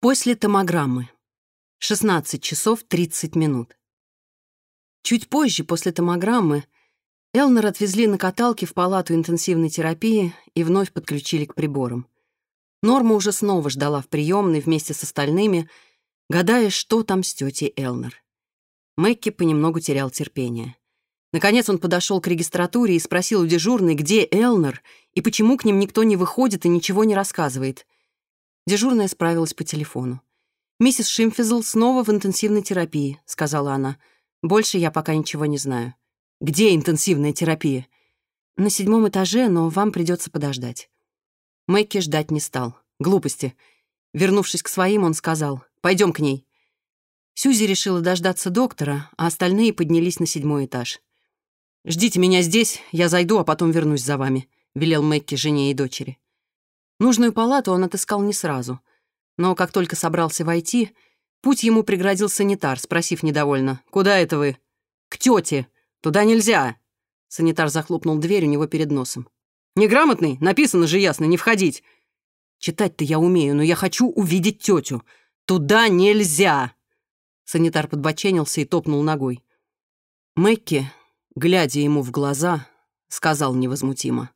После томограммы. 16 часов 30 минут. Чуть позже, после томограммы, Элнер отвезли на каталке в палату интенсивной терапии и вновь подключили к приборам. Норма уже снова ждала в приемной вместе с остальными, гадая, что там с тетей Элнер. Мэкки понемногу терял терпение. Наконец он подошел к регистратуре и спросил у дежурной, где Элнер и почему к ним никто не выходит и ничего не рассказывает — Дежурная справилась по телефону. «Миссис Шимфизл снова в интенсивной терапии», — сказала она. «Больше я пока ничего не знаю». «Где интенсивная терапия?» «На седьмом этаже, но вам придется подождать». Мэкки ждать не стал. Глупости. Вернувшись к своим, он сказал «Пойдем к ней». Сюзи решила дождаться доктора, а остальные поднялись на седьмой этаж. «Ждите меня здесь, я зайду, а потом вернусь за вами», — велел Мэкки жене и дочери. Нужную палату он отыскал не сразу. Но как только собрался войти, путь ему преградил санитар, спросив недовольно. «Куда это вы?» «К тете! Туда нельзя!» Санитар захлопнул дверь у него перед носом. «Неграмотный? Написано же ясно, не входить!» «Читать-то я умею, но я хочу увидеть тетю. Туда нельзя!» Санитар подбоченился и топнул ногой. Мэкки, глядя ему в глаза, сказал невозмутимо.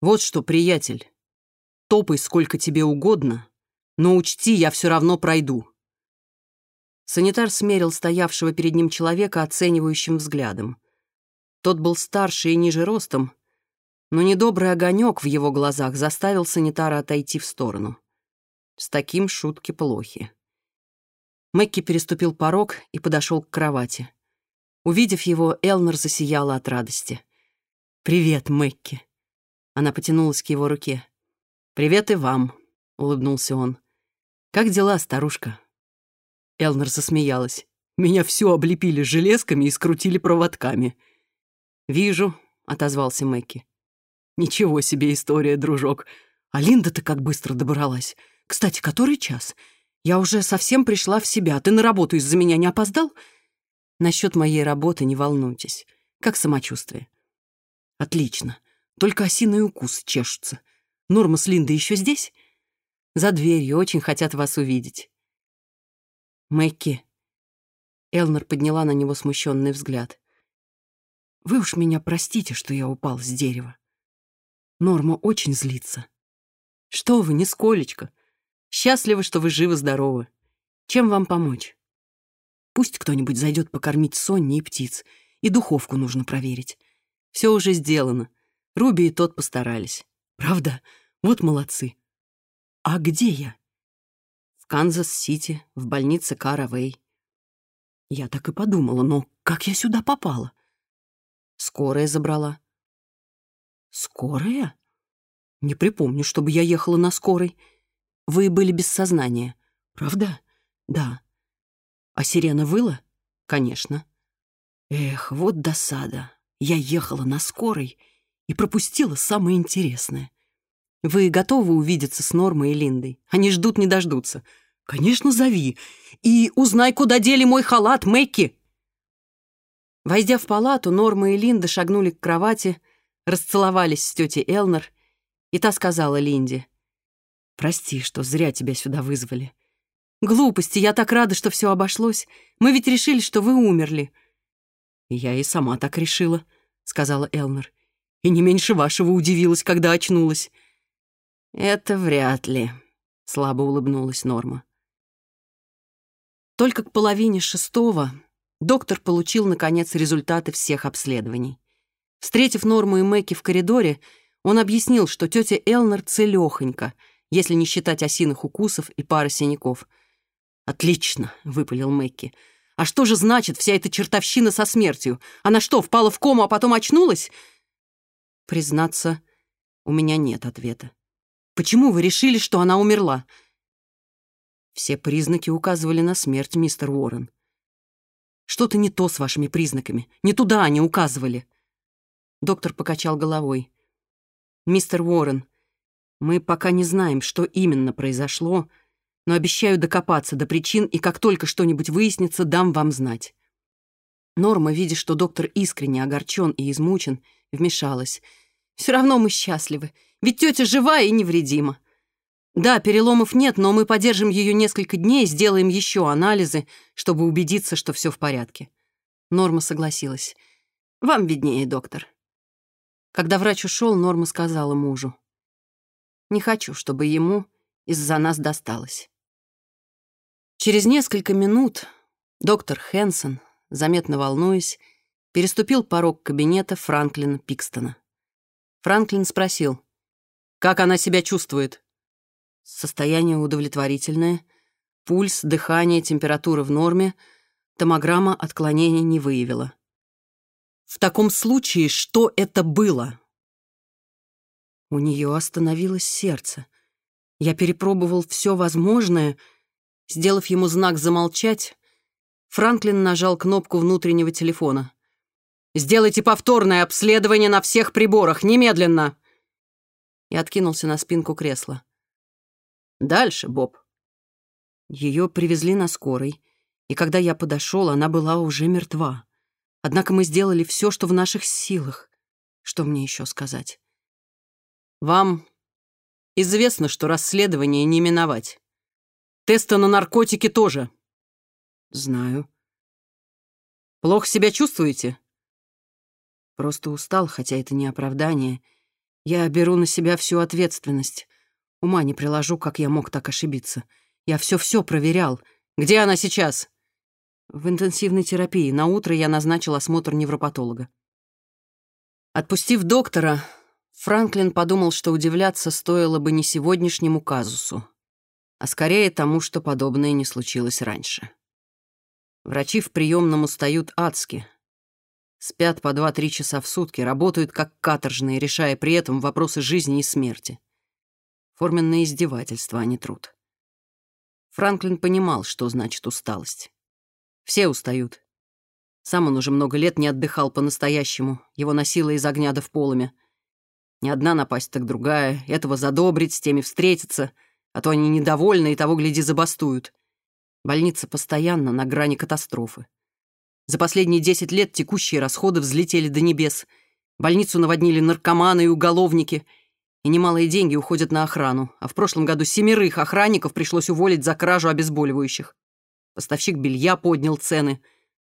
«Вот что, приятель, топай сколько тебе угодно, но учти, я все равно пройду». Санитар смерил стоявшего перед ним человека оценивающим взглядом. Тот был старше и ниже ростом, но недобрый огонек в его глазах заставил санитара отойти в сторону. С таким шутки плохи. Мэкки переступил порог и подошел к кровати. Увидев его, Элнер засияла от радости. «Привет, Мэкки!» Она потянулась к его руке. «Привет и вам», — улыбнулся он. «Как дела, старушка?» Элнер засмеялась. «Меня все облепили железками и скрутили проводками». «Вижу», — отозвался Мэкки. «Ничего себе история, дружок. А Линда-то как быстро добралась. Кстати, который час? Я уже совсем пришла в себя. Ты на работу из-за меня не опоздал?» «Насчет моей работы не волнуйтесь. Как самочувствие?» «Отлично. Только осиные укусы чешутся. Норма с Линдой еще здесь? За дверью очень хотят вас увидеть. Мэкки. Элнер подняла на него смущенный взгляд. Вы уж меня простите, что я упал с дерева. Норма очень злится. Что вы, нисколечко. Счастливы, что вы живы-здоровы. Чем вам помочь? Пусть кто-нибудь зайдет покормить Сонни и птиц. И духовку нужно проверить. Все уже сделано. Руби и Тод постарались. Правда? Вот молодцы. А где я? В Канзас-Сити, в больнице Каравей. Я так и подумала, но как я сюда попала? Скорая забрала. Скорая? Не припомню, чтобы я ехала на скорой. Вы были без сознания. Правда? Да. А сирена выла? Конечно. Эх, вот досада. Я ехала на скорой — и пропустила самое интересное. Вы готовы увидеться с Нормой и Линдой? Они ждут, не дождутся. Конечно, зови. И узнай, куда дели мой халат, Мэкки. Войдя в палату, Норма и Линда шагнули к кровати, расцеловались с тетей Элнер, и та сказала Линде, «Прости, что зря тебя сюда вызвали. Глупости, я так рада, что все обошлось. Мы ведь решили, что вы умерли». «Я и сама так решила», — сказала Элнер и не меньше вашего удивилась, когда очнулась». «Это вряд ли», — слабо улыбнулась Норма. Только к половине шестого доктор получил, наконец, результаты всех обследований. Встретив Норму и Мэки в коридоре, он объяснил, что тетя Элнер целехонька, если не считать осиных укусов и пары синяков. «Отлично!» — выпалил Мэкки. «А что же значит вся эта чертовщина со смертью? Она что, впала в кому, а потом очнулась? Признаться, у меня нет ответа. Почему вы решили, что она умерла? Все признаки указывали на смерть, мистер Уоррен. Что-то не то с вашими признаками. Не туда они указывали. Доктор покачал головой. «Мистер Уоррен, мы пока не знаем, что именно произошло, но обещаю докопаться до причин, и как только что-нибудь выяснится, дам вам знать». Норма, видя, что доктор искренне огорчен и измучен, вмешалась. «Все равно мы счастливы, ведь тетя жива и невредима. Да, переломов нет, но мы поддержим ее несколько дней, сделаем еще анализы, чтобы убедиться, что все в порядке». Норма согласилась. «Вам виднее, доктор». Когда врач ушел, Норма сказала мужу. «Не хочу, чтобы ему из-за нас досталось». Через несколько минут доктор Хенсон заметно волнуясь, переступил порог кабинета Франклина Пикстона. Франклин спросил, «Как она себя чувствует?» «Состояние удовлетворительное. Пульс, дыхание, температура в норме. Томограмма отклонений не выявила». «В таком случае, что это было?» У нее остановилось сердце. Я перепробовал все возможное. Сделав ему знак замолчать, Франклин нажал кнопку внутреннего телефона. «Сделайте повторное обследование на всех приборах, немедленно!» И откинулся на спинку кресла. «Дальше, Боб». Ее привезли на скорой, и когда я подошел, она была уже мертва. Однако мы сделали все, что в наших силах. Что мне еще сказать? «Вам известно, что расследование не миновать. Тесты на наркотики тоже», Знаю. Плохо себя чувствуете? Просто устал, хотя это не оправдание. Я беру на себя всю ответственность. Ума не приложу, как я мог так ошибиться. Я все-все проверял. Где она сейчас? В интенсивной терапии. На утро я назначил осмотр невропатолога. Отпустив доктора, Франклин подумал, что удивляться стоило бы не сегодняшнему казусу, а скорее тому, что подобное не случилось раньше. Врачи в приемном устают адски. Спят по 2-3 часа в сутки, работают как каторжные, решая при этом вопросы жизни и смерти. Форменное издевательство, а не труд. Франклин понимал, что значит усталость. Все устают. Сам он уже много лет не отдыхал по-настоящему, его носило из огня до в полами. Не одна напасть, так другая, этого задобрить, с теми встретиться, а то они недовольны и того, гляди, забастуют. Больница постоянно на грани катастрофы. За последние 10 лет текущие расходы взлетели до небес. Больницу наводнили наркоманы и уголовники. И немалые деньги уходят на охрану. А в прошлом году семерых охранников пришлось уволить за кражу обезболивающих. Поставщик белья поднял цены.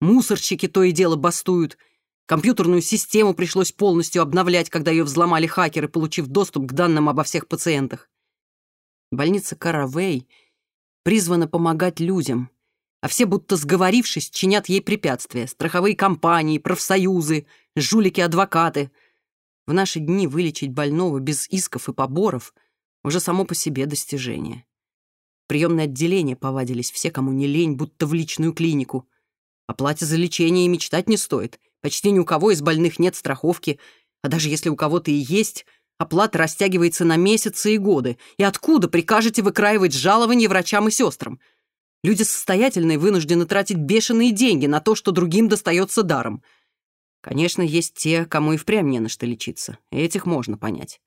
Мусорщики то и дело бастуют. Компьютерную систему пришлось полностью обновлять, когда ее взломали хакеры, получив доступ к данным обо всех пациентах. Больница Каравей — призвана помогать людям, а все, будто сговорившись, чинят ей препятствия. Страховые компании, профсоюзы, жулики-адвокаты. В наши дни вылечить больного без исков и поборов уже само по себе достижение. В приемное отделение повадились все, кому не лень, будто в личную клинику. О плате за лечение и мечтать не стоит. Почти ни у кого из больных нет страховки, а даже если у кого-то и есть — Оплата а растягивается на месяцы и годы. И откуда прикажете выкраивать жалования врачам и сестрам? Люди состоятельные вынуждены тратить бешеные деньги на то, что другим достается даром. Конечно, есть те, кому и впрямь не на что лечиться. этих можно понять.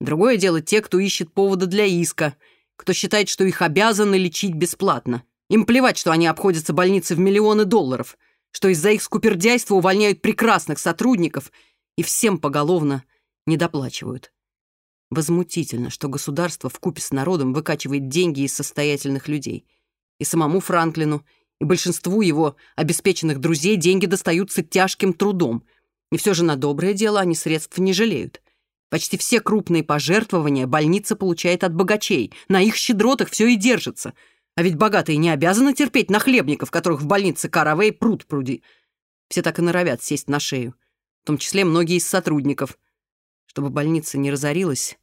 Другое дело те, кто ищет повода для иска, кто считает, что их обязаны лечить бесплатно. Им плевать, что они обходятся больницы в миллионы долларов, что из-за их скупердяйства увольняют прекрасных сотрудников и всем поголовно Недоплачивают. Возмутительно, что государство в купе с народом выкачивает деньги из состоятельных людей. И самому Франклину, и большинству его обеспеченных друзей деньги достаются тяжким трудом. И все же на доброе дело они средств не жалеют. Почти все крупные пожертвования больница получает от богачей. На их щедротах все и держится. А ведь богатые не обязаны терпеть нахлебников, которых в больнице Каравей пруд пруди. Все так и норовят сесть на шею. В том числе многие из сотрудников – чтобы больница не разорилась,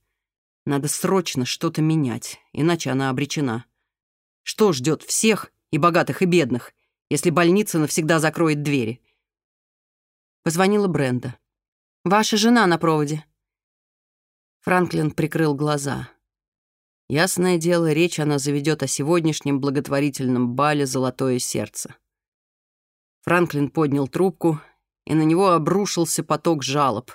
надо срочно что-то менять, иначе она обречена. Что ждет всех, и богатых, и бедных, если больница навсегда закроет двери? Позвонила Бренда. «Ваша жена на проводе». Франклин прикрыл глаза. Ясное дело, речь она заведет о сегодняшнем благотворительном бале «Золотое сердце». Франклин поднял трубку, и на него обрушился поток жалоб.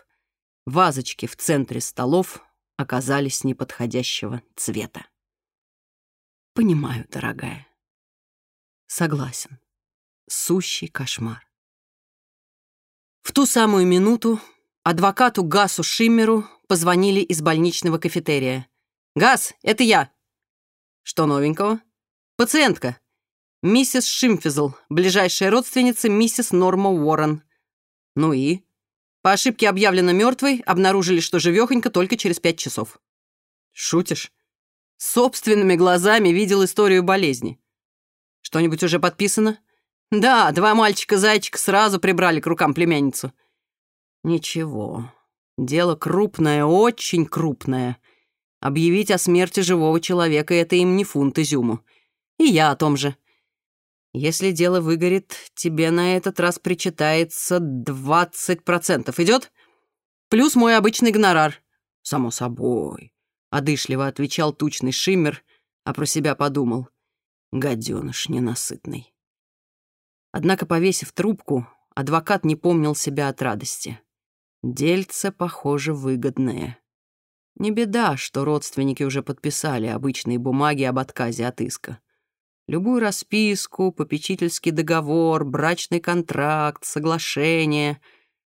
Вазочки в центре столов оказались неподходящего цвета. Понимаю, дорогая. Согласен. Сущий кошмар. В ту самую минуту адвокату Гасу Шиммеру позвонили из больничного кафетерия. «Гас, это я!» «Что новенького?» «Пациентка. Миссис Шимфизл, ближайшая родственница миссис Норма Уоррен». «Ну и?» По ошибке объявлена мертвой, обнаружили, что живехонько только через пять часов. Шутишь? Собственными глазами видел историю болезни. Что-нибудь уже подписано? Да, два мальчика-зайчика сразу прибрали к рукам племянницу. Ничего. Дело крупное, очень крупное. Объявить о смерти живого человека — это им не фунт изюму. И я о том же. Если дело выгорит, тебе на этот раз причитается 20%. Идет? Плюс мой обычный гонорар. Само собой, одышливо отвечал тучный шиммер, а про себя подумал. Гаденыш ненасытный. Однако, повесив трубку, адвокат не помнил себя от радости. Дельце, похоже, выгодное. Не беда, что родственники уже подписали обычные бумаги об отказе от иска. Любую расписку, попечительский договор, брачный контракт, соглашение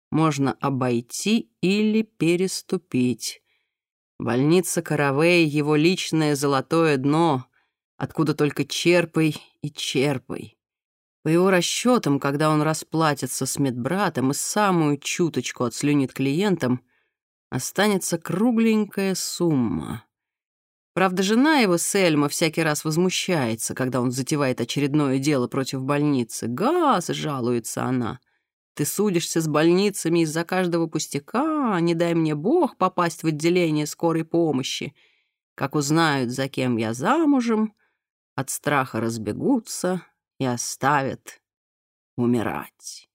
можно обойти или переступить. Больница Каравей — его личное золотое дно, откуда только черпай и черпай. По его расчетам, когда он расплатится с медбратом и самую чуточку отслюнит клиентам, останется кругленькая сумма. Правда, жена его, Сельма, всякий раз возмущается, когда он затевает очередное дело против больницы. «Газ!» — жалуется она. «Ты судишься с больницами из-за каждого пустяка, не дай мне бог попасть в отделение скорой помощи. Как узнают, за кем я замужем, от страха разбегутся и оставят умирать».